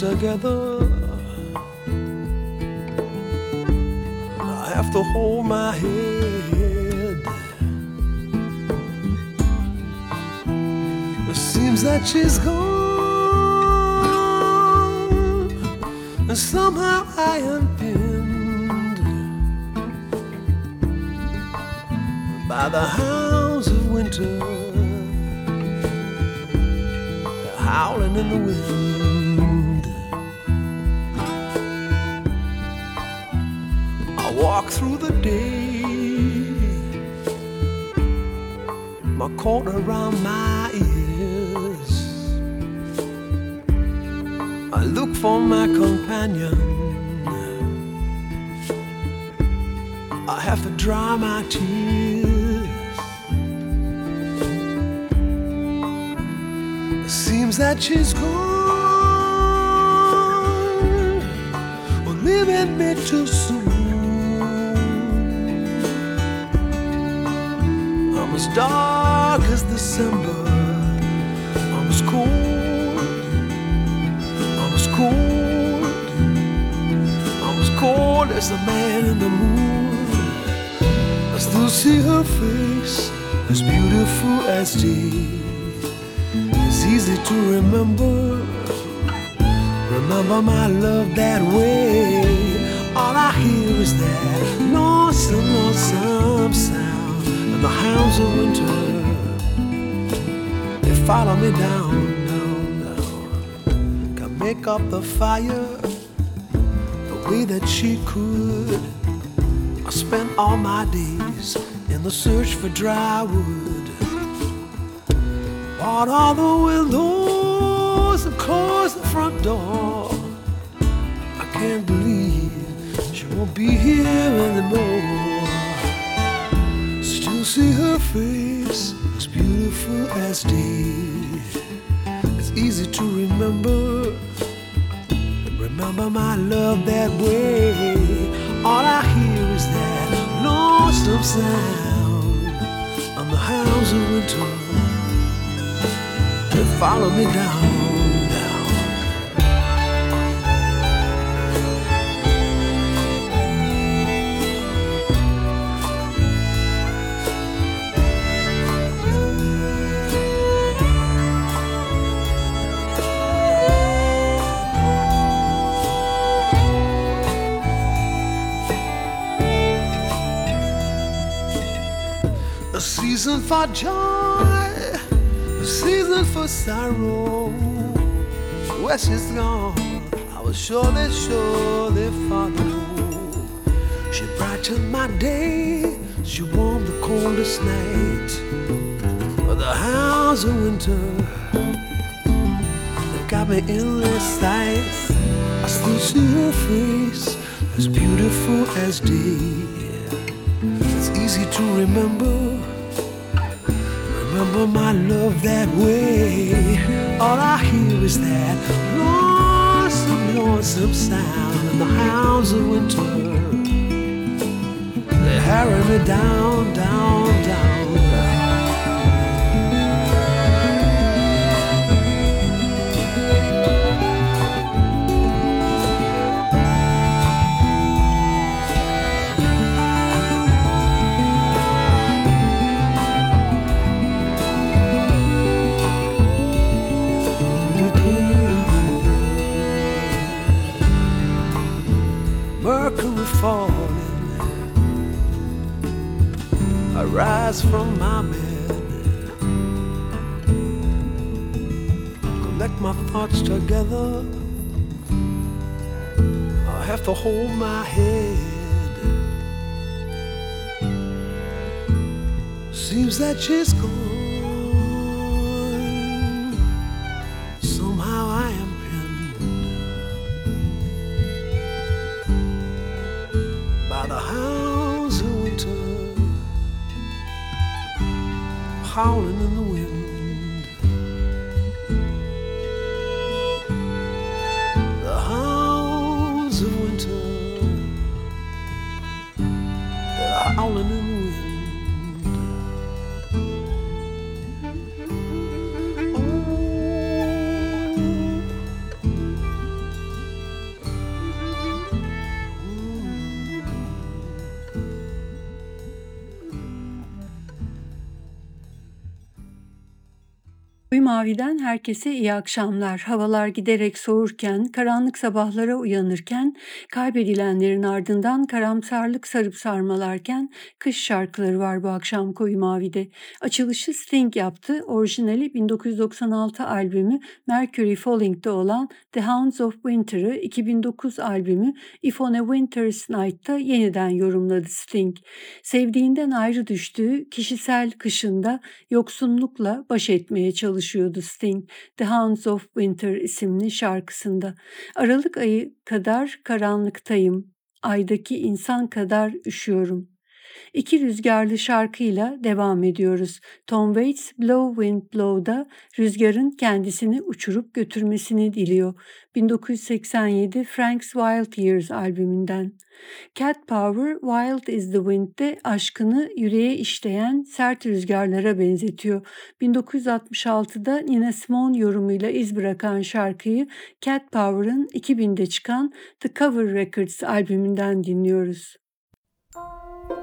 together. My coat around my ears. I look for my companion. I have to dry my tears. It seems that she's gone, leaving me too soon. As dark as December. I was cold. I was cold. I'm as cold as the man in the moon. I still see her face, as beautiful as day. It's easy to remember, remember my love that way. All I hear is that lonesome, lonesome sound, the hounds of winter they follow me down, down, down. Can make up the fire the way that she could. I spent all my days in the search for dry wood. Bought all the windows and closed the front door. I can't believe she won't be here anymore. Face as beautiful as day. It's easy to remember. Remember my love that way. All I hear is that lonesome sound on the hounds of winter. They follow me down. For joy, a season for sorrow. Where she's gone, I will surely, surely follow. She brightened my day, she warmed the coldest night. But the hounds of winter, they got me in their sights. I still see her face, as beautiful as day. It's easy to remember. Remember my love that way. All I hear is that lonesome, lonesome sound and the hounds of winter. they're harry me down, down, down. falling. I rise from my bed, collect my thoughts together. I have to hold my head. Seems that she's gone. howling in the wind. Mavi'den herkese iyi akşamlar. Havalar giderek soğurken, karanlık sabahlara uyanırken, kaybedilenlerin ardından karamsarlık sarıp sarmalarken kış şarkıları var bu akşam Koyu Mavi'de. Açılışı Sting yaptı. Orijinali 1996 albümü Mercury Falling'de olan The Hounds of Winter'ı 2009 albümü If on a Winter's Night'ta yeniden yorumladı Sting. Sevdiğinden ayrı düştüğü kişisel kışında yoksunlukla baş etmeye çalıştı çalışıyordu Sting, The Hounds of Winter isimli şarkısında. Aralık ayı kadar karanlıktayım, aydaki insan kadar üşüyorum. İki rüzgarlı şarkıyla devam ediyoruz. Tom Waits Blow Wind Blow'da rüzgarın kendisini uçurup götürmesini diliyor. 1987 Frank's Wild Years albümünden. Cat Power Wild is the Wind'de aşkını yüreğe işleyen sert rüzgarlara benzetiyor. 1966'da Nina Simone yorumuyla iz bırakan şarkıyı Cat Power'ın 2000'de çıkan The Cover Records albümünden dinliyoruz. take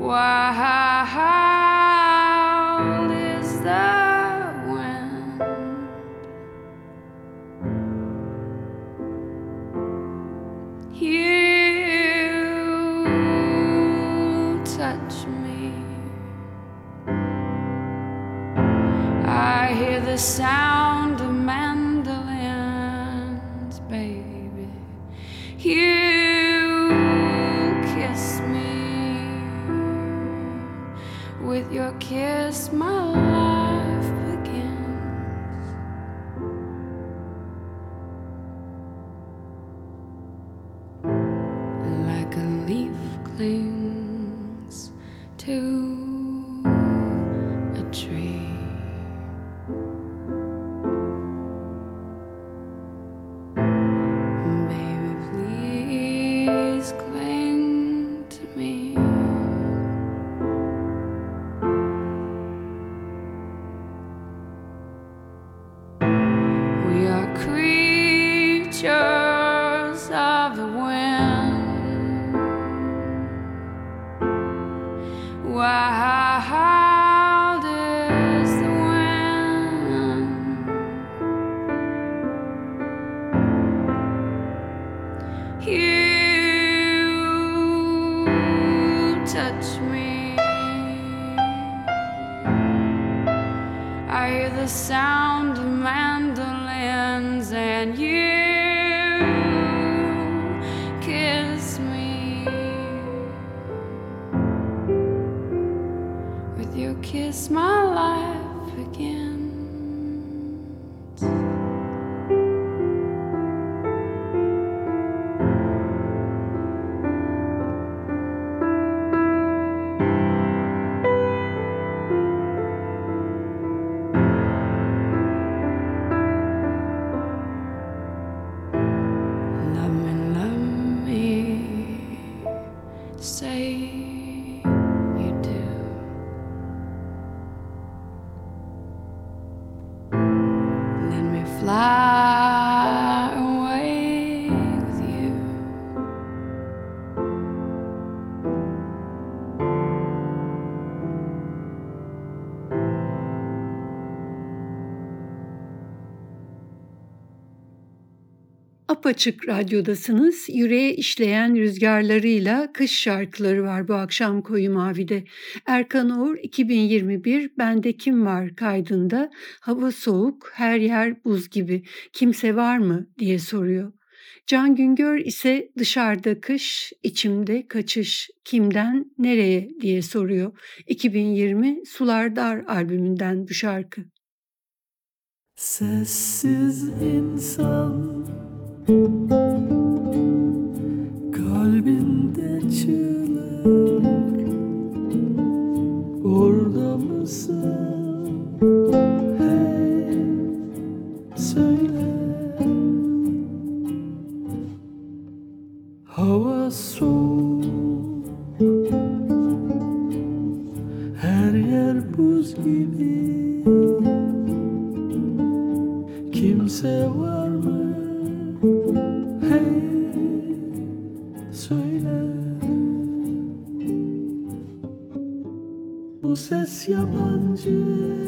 Why? With your kiss my life begins Apaçık Radyo'dasınız. Yüreğe işleyen rüzgarlarıyla kış şarkıları var bu akşam Koyu Mavi'de. Erkan Oğur 2021 Bende Kim Var kaydında hava soğuk, her yer buz gibi. Kimse var mı diye soruyor. Can Güngör ise dışarıda kış, içimde kaçış, kimden nereye diye soruyor. 2020 Sular Dar albümünden bu şarkı. Sessiz insan Kalbinde çığlık Orada mısın? Hey Söyle Hava soğuk Her yer buz gibi Kimse var mı? Bu ses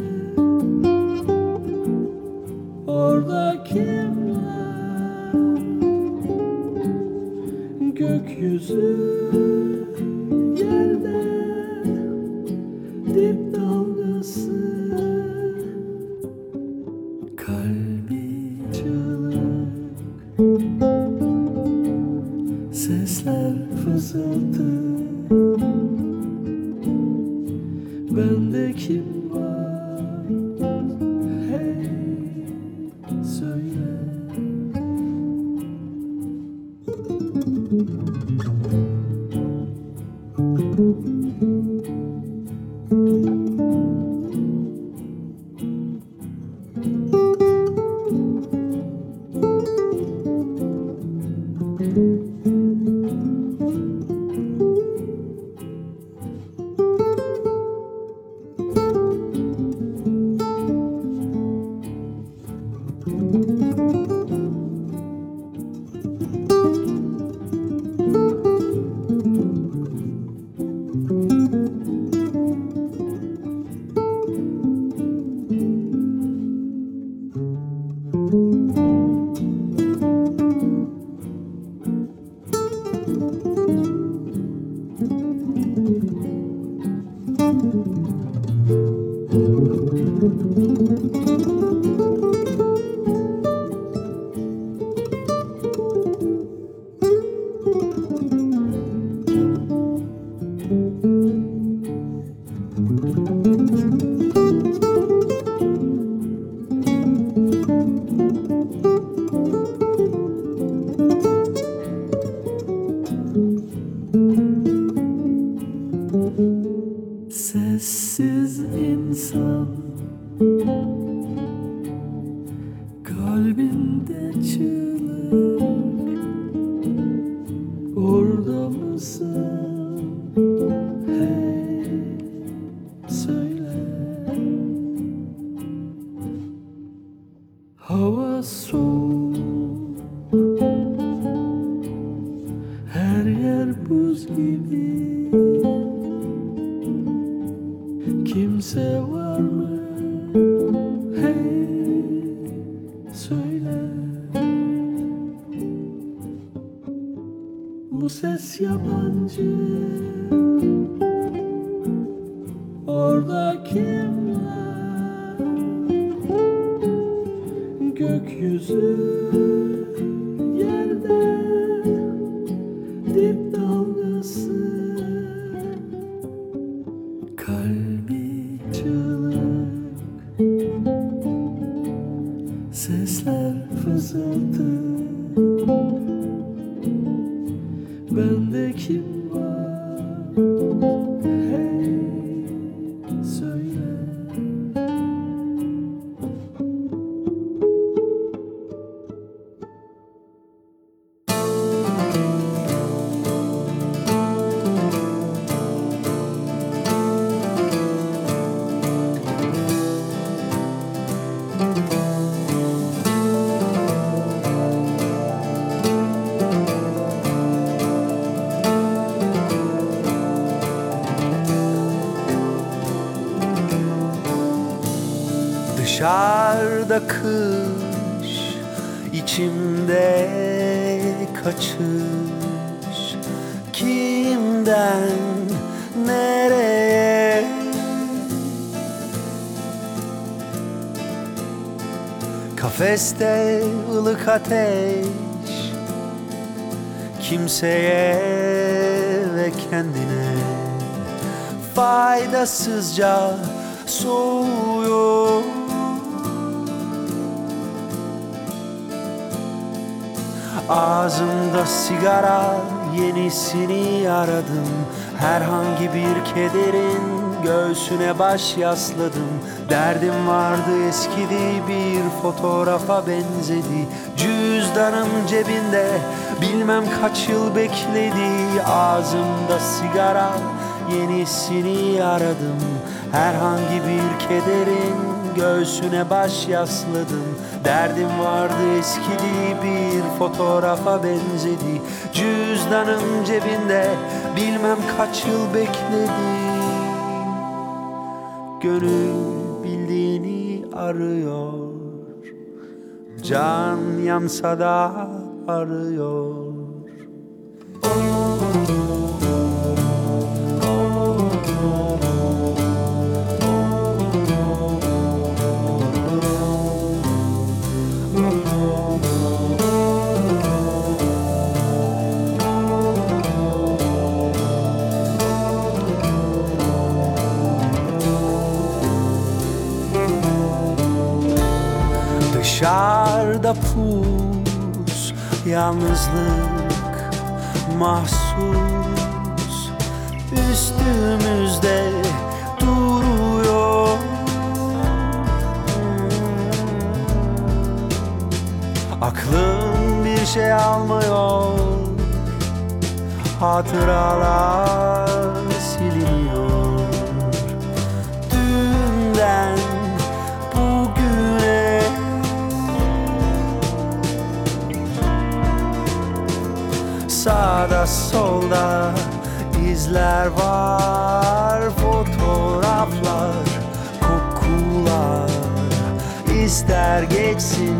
Dışarıda kış, içimde kaçış. Kimden nereye? Kafeste ılık ateş Kimseye ve kendine faydasızca soğuyor Ağzımda sigara yenisini aradım. Herhangi bir kederin göğsüne baş yasladım. Derdim vardı eskidi bir fotoğrafa benzedi. Cüzdanım cebinde bilmem kaç yıl bekledi. Ağzımda sigara yenisini aradım. Herhangi bir kederin göğsüne baş yasladım. Derdim vardı eskidi bir fotoğrafa benzedi. Cüzdanım cebinde bilmem kaç yıl bekledi. Gönül bildiğini arıyor. Can yansa da arıyor. Dışarıda pus, yalnızlık mahsus. Üstümüzde duruyor. Aklım bir şey almıyor. Hatıralar Sağda solda izler var Fotoğraflar, kokular. İster geçsin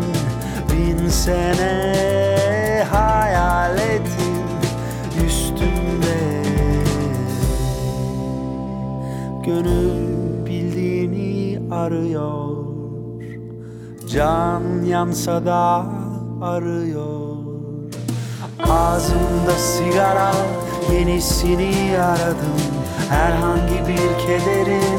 bin sene hayaletin üstümde Gönül bildiğini arıyor Can yansa da arıyor Ağzımda sigara yenisini aradım. Herhangi bir kederin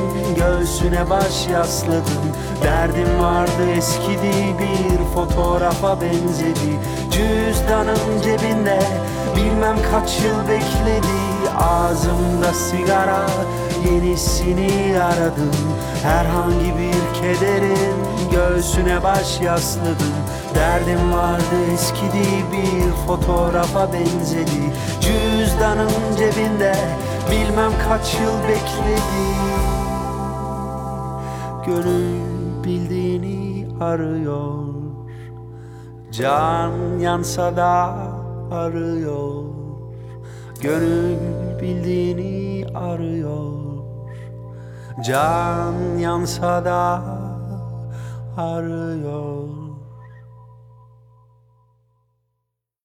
göğsüne baş yasladım. Derdim vardı eskidi bir fotoğrafa benzedi. Cüzdanım cebinde bilmem kaç yıl bekledi. Ağzımda sigara yenisini aradım. Herhangi bir kederin göğsüne baş yasladım. Derdim vardı eskidi bir fotoğrafa benzedi. Cüzdanın cebinde bilmem kaç yıl bekledi Gönül bildiğini arıyor. Can yansa da arıyor. Gönül bildiğini arıyor. Can yansa da arıyor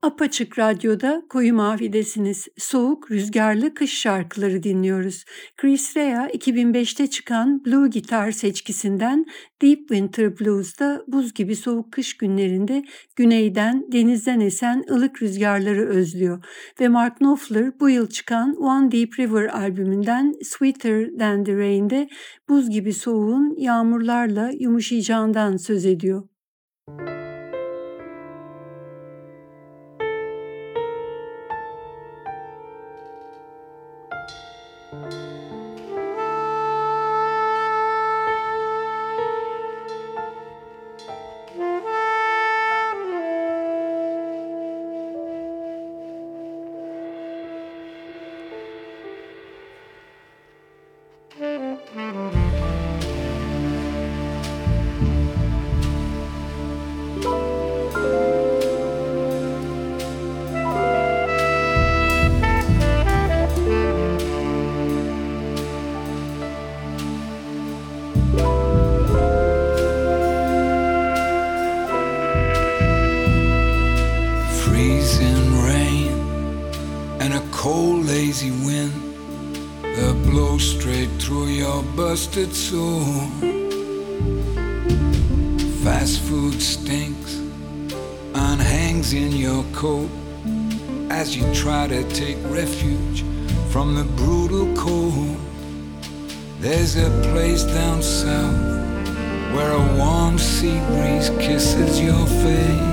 Apaçık Radyo'da Koyu Mavi'desiniz. Soğuk, rüzgarlı kış şarkıları dinliyoruz. Chris Rea 2005'te çıkan Blue Gitar seçkisinden Deep Winter Blues'da buz gibi soğuk kış günlerinde güneyden, denizden esen ılık rüzgarları özlüyor. Ve Mark Knopfler bu yıl çıkan One Deep River albümünden Sweeter Than The Rain'de buz gibi soğuğun yağmurlarla yumuşayacağından söz ediyor. Busted soul. Fast food stinks and hangs in your coat as you try to take refuge from the brutal cold. There's a place down south where a warm sea breeze kisses your face.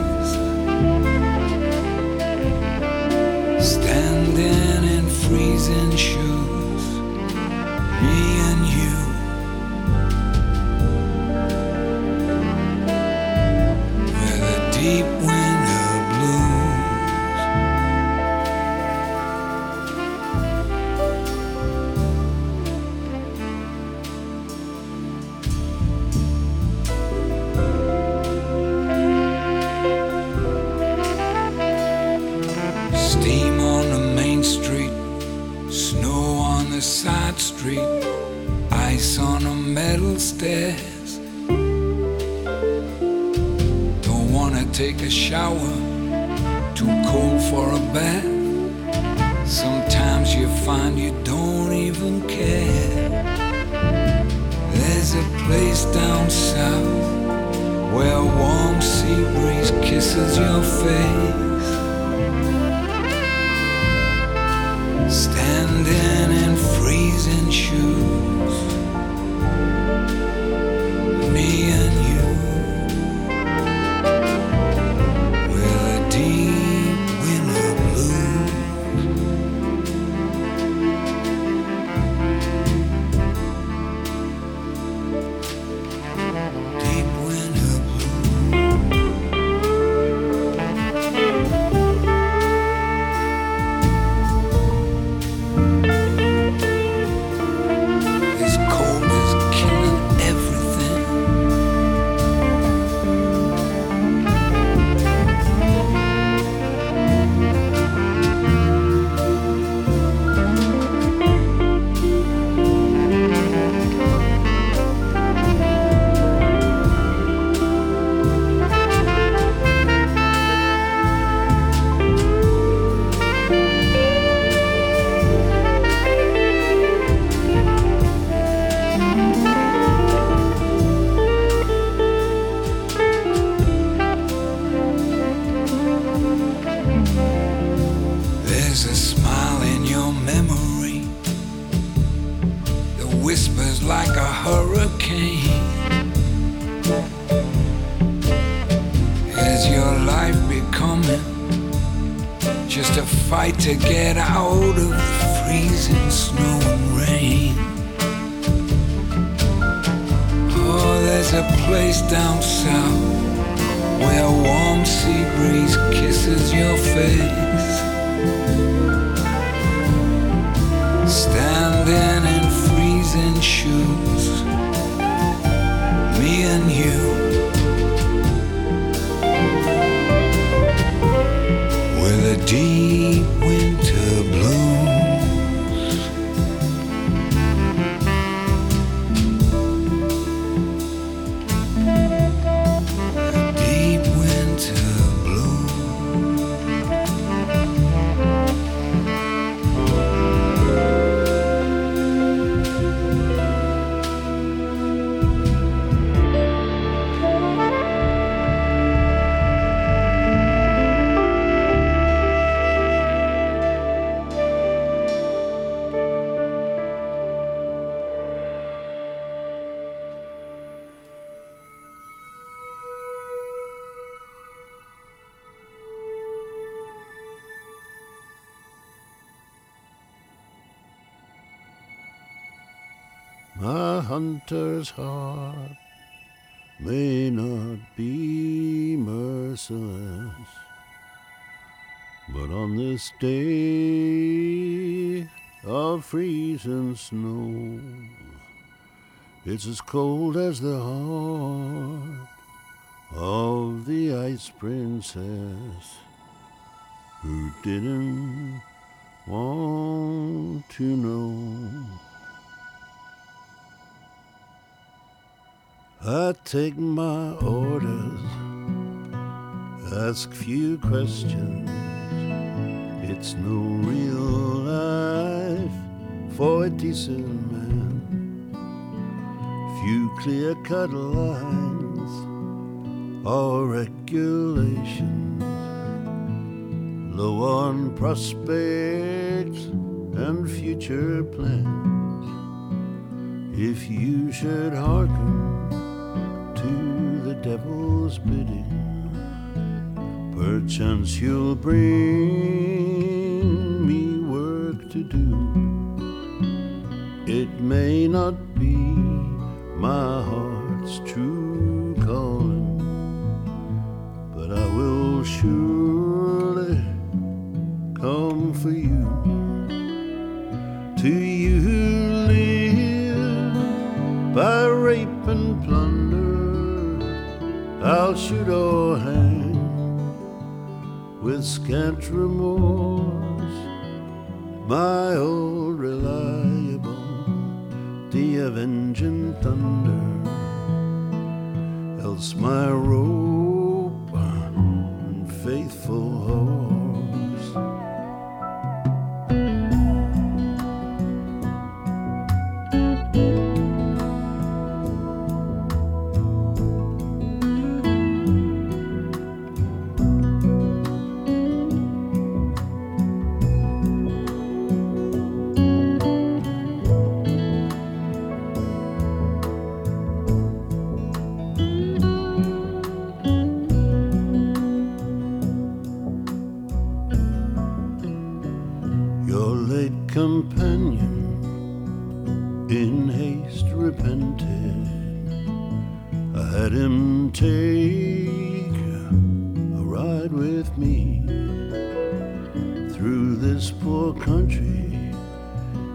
Hunter's heart may not be merciless, but on this day of freezing snow, it's as cold as the heart of the ice princess who didn't want to know. I take my orders, ask few questions. It's no real life for a decent man. Few clear cut lines or regulations. Low on prospects and future plans. If you should hearken devil's bidding. Perchance you'll bring me work to do. It may not be my heart's true Shoot or hang with scant remorse. My old reliable, the avenging thunder, else my rope Had him take a ride with me through this poor country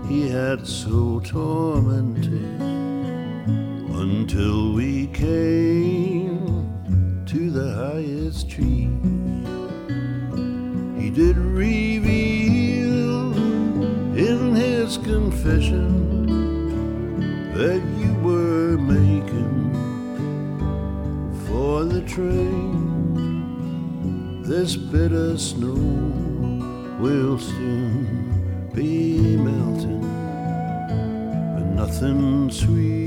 he had so tormented until we came to the highest tree. He did reveal in his confession that you train. This bitter snow will soon be melting, but nothing sweeter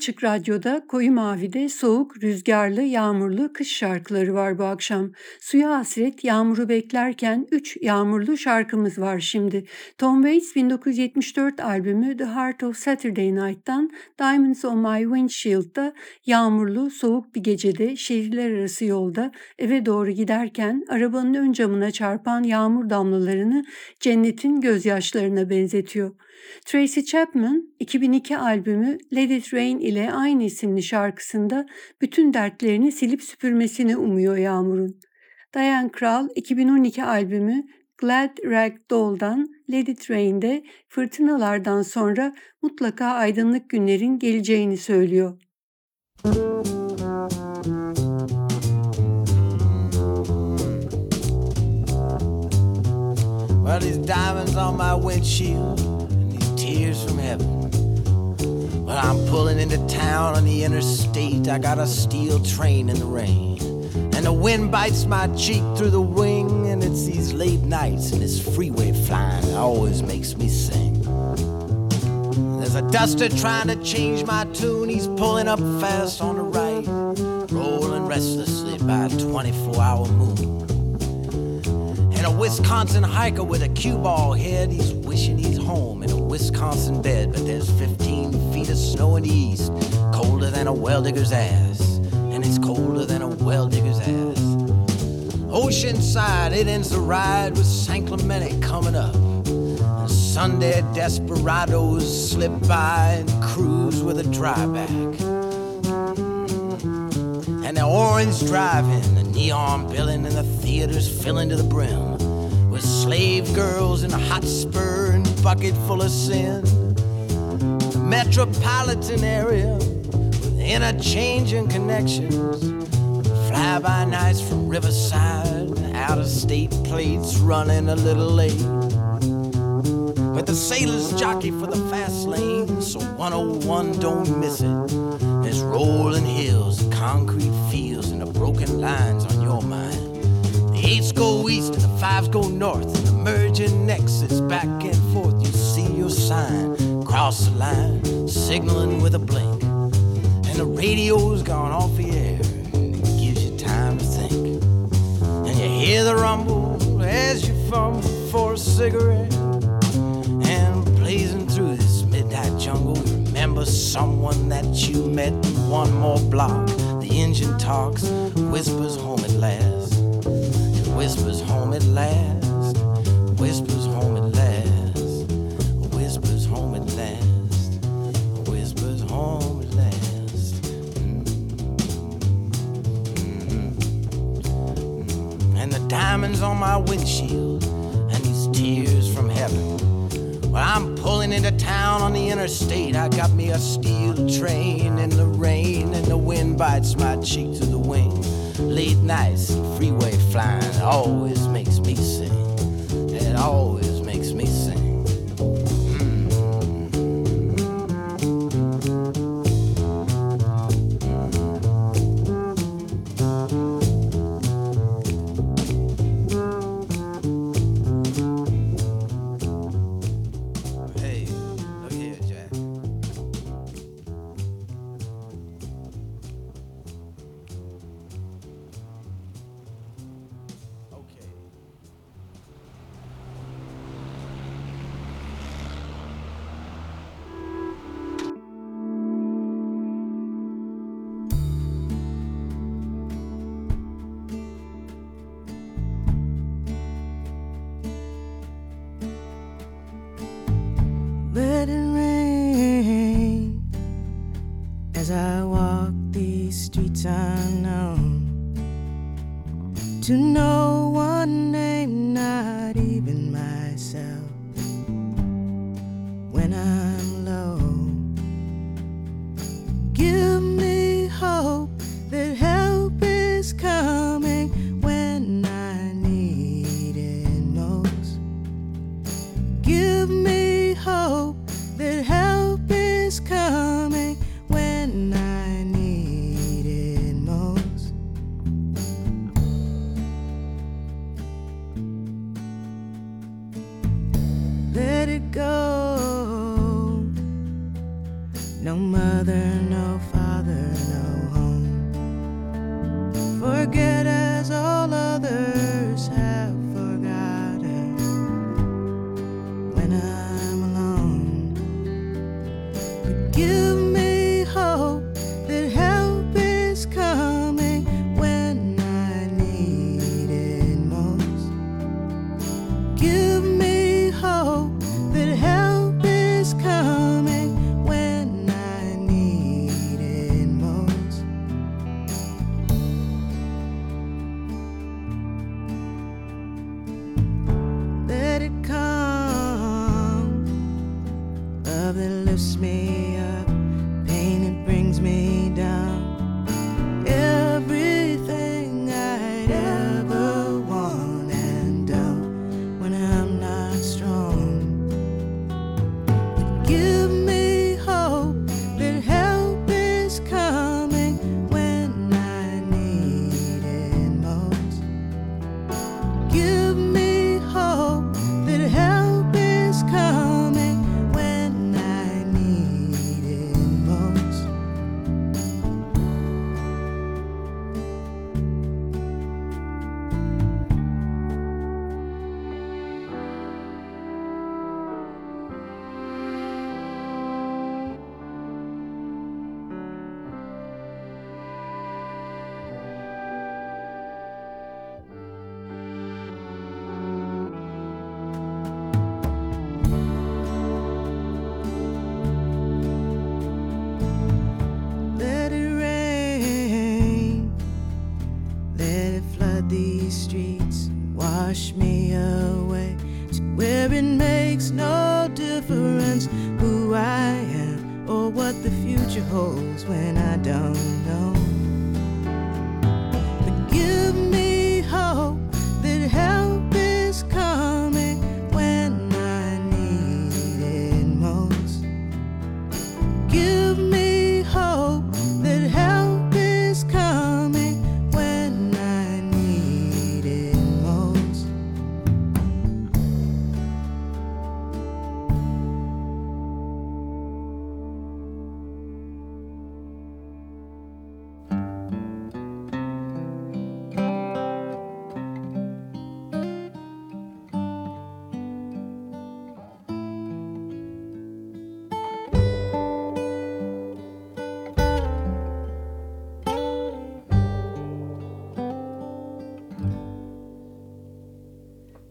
Apaçık Radyo'da Koyu Mavi'de soğuk, rüzgarlı, yağmurlu kış şarkıları var bu akşam. Suya hasret, yağmuru beklerken 3 yağmurlu şarkımız var şimdi. Tom Waits 1974 albümü The Heart of Saturday Night'tan Diamonds on My Windshield'da yağmurlu, soğuk bir gecede şehirler arası yolda eve doğru giderken arabanın ön camına çarpan yağmur damlalarını cennetin gözyaşlarına benzetiyor. Tracy Chapman 2002 albümü Let It Rain ile aynı isimli şarkısında bütün dertlerini silip süpürmesini umuyor Yağmur'un. Diane Krall 2012 albümü Glad Rag Doll'dan Let It Rain'de fırtınalardan sonra mutlaka aydınlık günlerin geleceğini söylüyor. Well, these diamonds on my windshield tears from heaven. Well, I'm pulling into town on the interstate. I got a steel train in the rain. And the wind bites my cheek through the wing. And it's these late nights and this freeway flying that always makes me sing. There's a duster trying to change my tune. He's pulling up fast on the right, rolling restlessly by a 24 hour moon. And a Wisconsin hiker with a cue ball head, he's wishing home in a Wisconsin bed. But there's 15 feet of snow in the east, colder than a well digger's ass. And it's colder than a well digger's ass. Oceanside, it ends the ride with San Clemente coming up. And Sunday desperados slip by and cruise with a dryback. And the orange driving, the neon billing, and the theaters filling to the brim slave girls in a hot spur and bucket full of sin. The metropolitan area with interchanging connections. Fly by nights from Riverside, out of state plates running a little late. But the sailors jockey for the fast lane, so 101 don't miss it. There's rolling hills, concrete fields, and the broken lines on your mind. The eights go east and the fives go north, merging exits back and forth. You see your sign, cross the line, signaling with a blink. And the radio's gone off the air, and it gives you time to think. And you hear the rumble as you fumble for a cigarette. And blazing through this midnight jungle, you remember someone that you met in one more block. The engine talks, whispers home at last. It whispers home at last. Diamonds on my windshield and these tears from heaven. Well, I'm pulling into town on the interstate. I got me a steel train in the rain, and the wind bites my cheek to the wing. Late nights, freeway flying always makes me sing. It always To no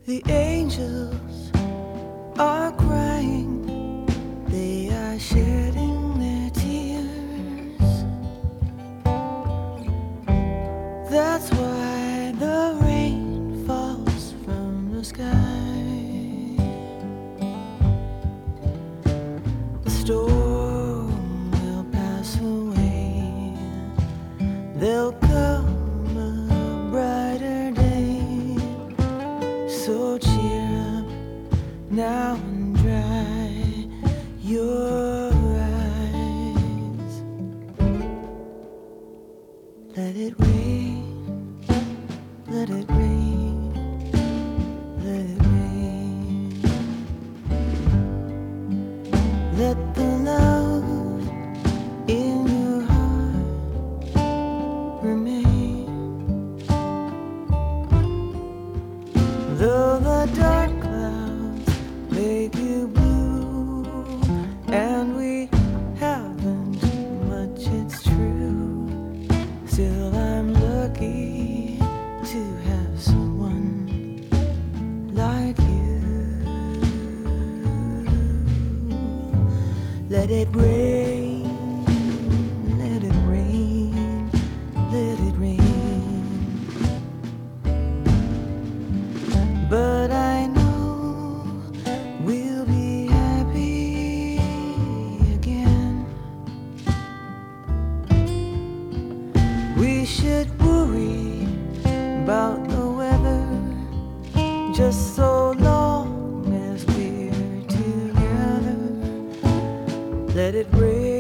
The angels are crying. should worry about the weather just so long as we're together. Let it rain.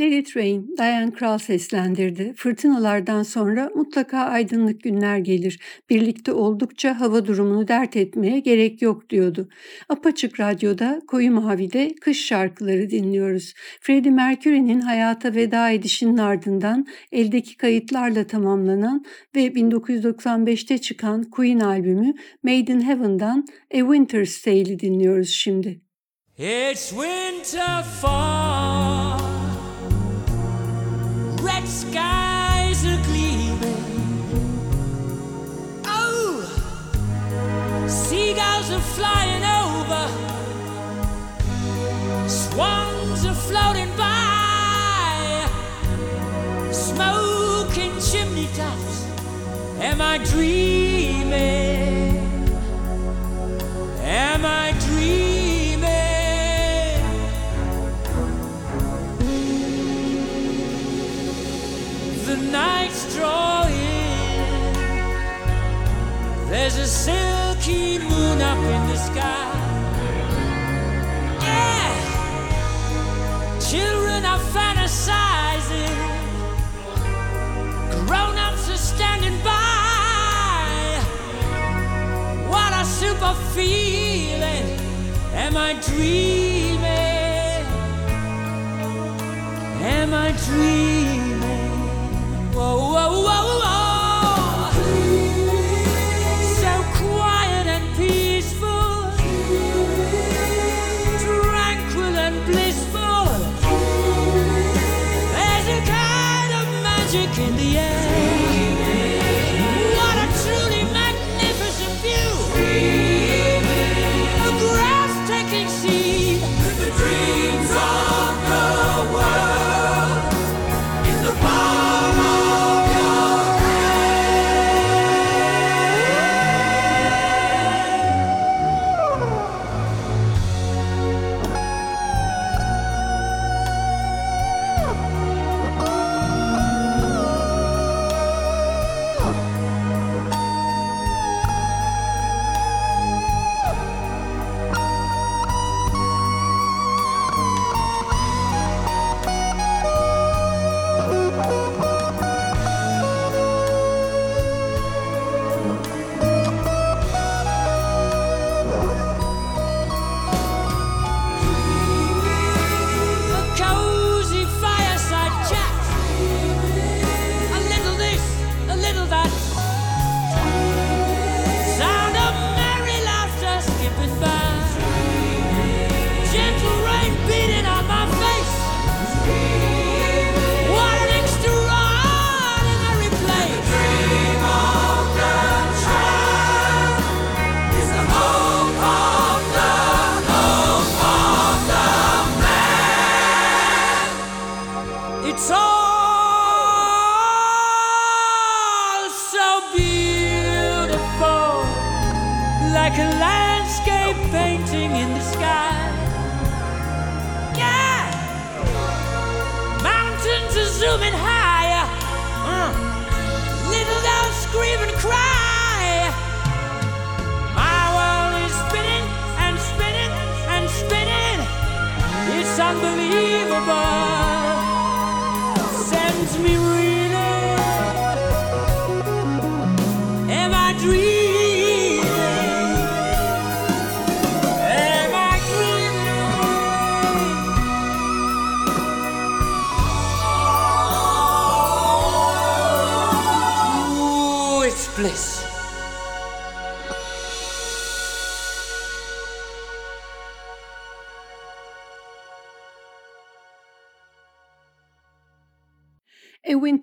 Let It Rain, Diane Krall seslendirdi. Fırtınalardan sonra mutlaka aydınlık günler gelir. Birlikte oldukça hava durumunu dert etmeye gerek yok diyordu. Apaçık Radyo'da Koyu Mavi'de kış şarkıları dinliyoruz. Freddie Mercury'nin hayata veda edişinin ardından eldeki kayıtlarla tamamlanan ve 1995'te çıkan Queen albümü Made in Heaven'dan A Winter's Tale'i dinliyoruz şimdi. It's winter fall. Skies are gleaming. Oh, seagulls are flying over. Swans are floating by. Smoking chimney tops. Am I dreaming? There's a silky moon up in the sky. Yeah, children are fantasizing. Grown-ups are standing by. What a super feeling. Am I dreaming? Am I dreaming? Whoa, whoa, whoa, whoa.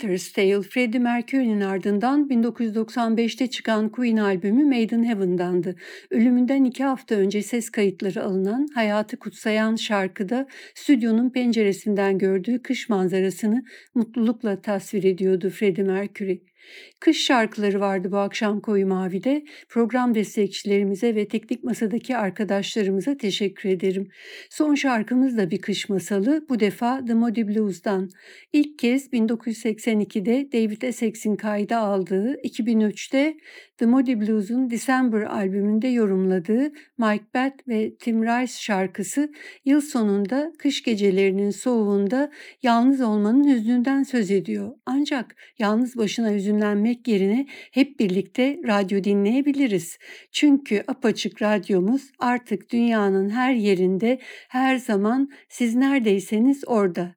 Winter's Tale, Freddie Mercury'nin ardından 1995'te çıkan Queen albümü Made in Heaven'dandı. Ölümünden iki hafta önce ses kayıtları alınan Hayatı Kutsayan şarkıda stüdyonun penceresinden gördüğü kış manzarasını mutlulukla tasvir ediyordu Freddie Mercury. Kış şarkıları vardı bu akşam Koyu Mavi'de. Program destekçilerimize ve teknik masadaki arkadaşlarımıza teşekkür ederim. Son şarkımız da bir kış masalı. Bu defa The Moody Blues'dan. İlk kez 1982'de David Essex'in kayda aldığı, 2003'te The Moody Blues'un December albümünde yorumladığı Mike Batt ve Tim Rice şarkısı yıl sonunda kış gecelerinin soğuğunda yalnız olmanın hüznünden söz ediyor. Ancak yalnız başına hüzünlenmek yerine hep birlikte radyo dinleyebiliriz. Çünkü apaçık radyomuz artık dünyanın her yerinde her zaman siz neredeyseniz orada.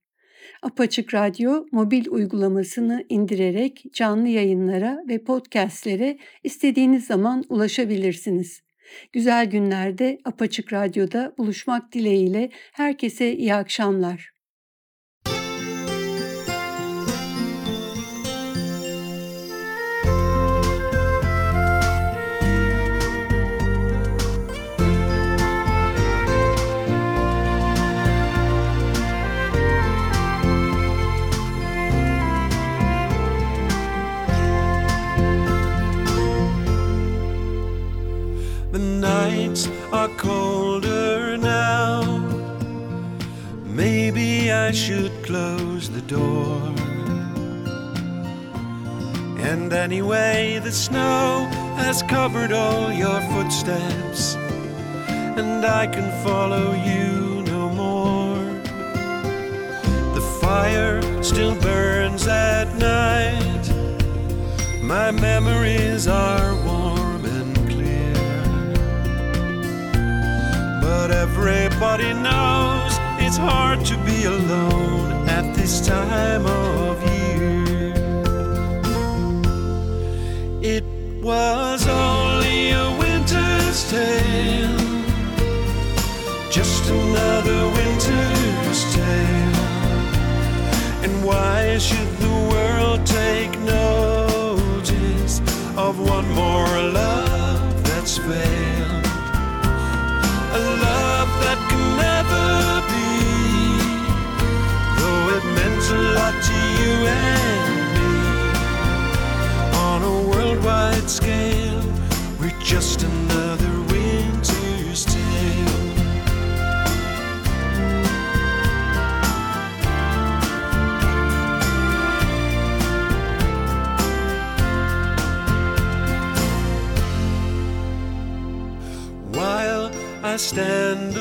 Apaçık Radyo mobil uygulamasını indirerek canlı yayınlara ve podcastlere istediğiniz zaman ulaşabilirsiniz. Güzel günlerde Apaçık Radyo'da buluşmak dileğiyle herkese iyi akşamlar. I should close the door. And anyway, the snow has covered all your footsteps, and I can follow you no more. The fire still burns at night, my memories are warm and clear. But everybody knows it's hard to be alone at this time of year. It was only a winter's tale, just another winter's tale. And why should the world take notice of one more love that's failed? A love just another winter's tale. While I stand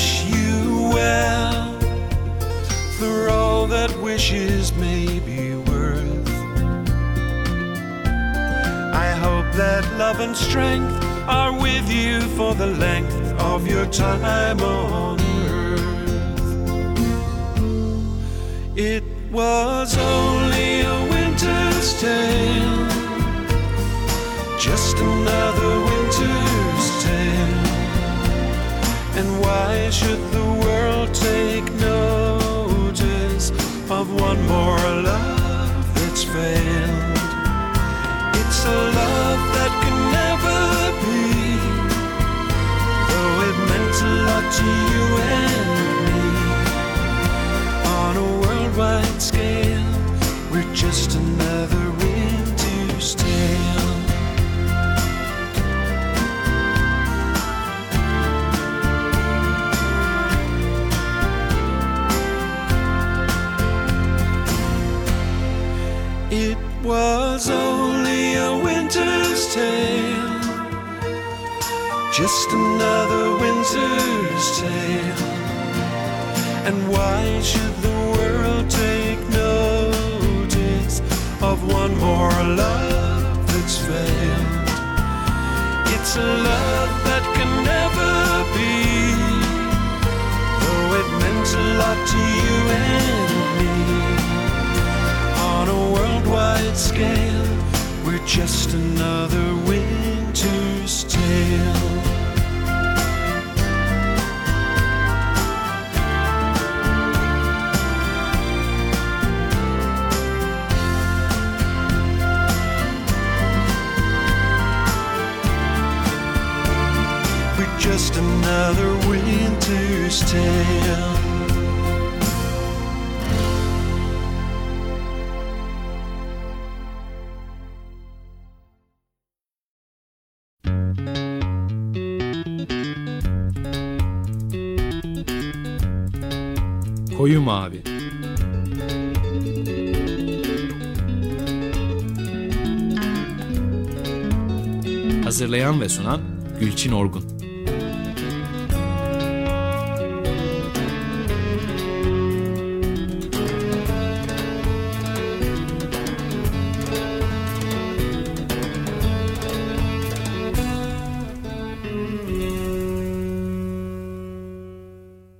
wish you well. For all that wishes may be worth. I hope that love and strength are with you for the length of your time on earth. It was only a winter's tale, just another. And why should the world take notice of one more love that's failed? It's a love that can never be, though it meant a lot to you just another winter's tale. And why should the world take notice of one more love that's failed? It's a love that can never be, though it meant a lot to you and me. On a worldwide scale, we're just another winter's tale. Winter's tale. Koyu Mavi Hazırlayan ve sunan Gülçin Orgun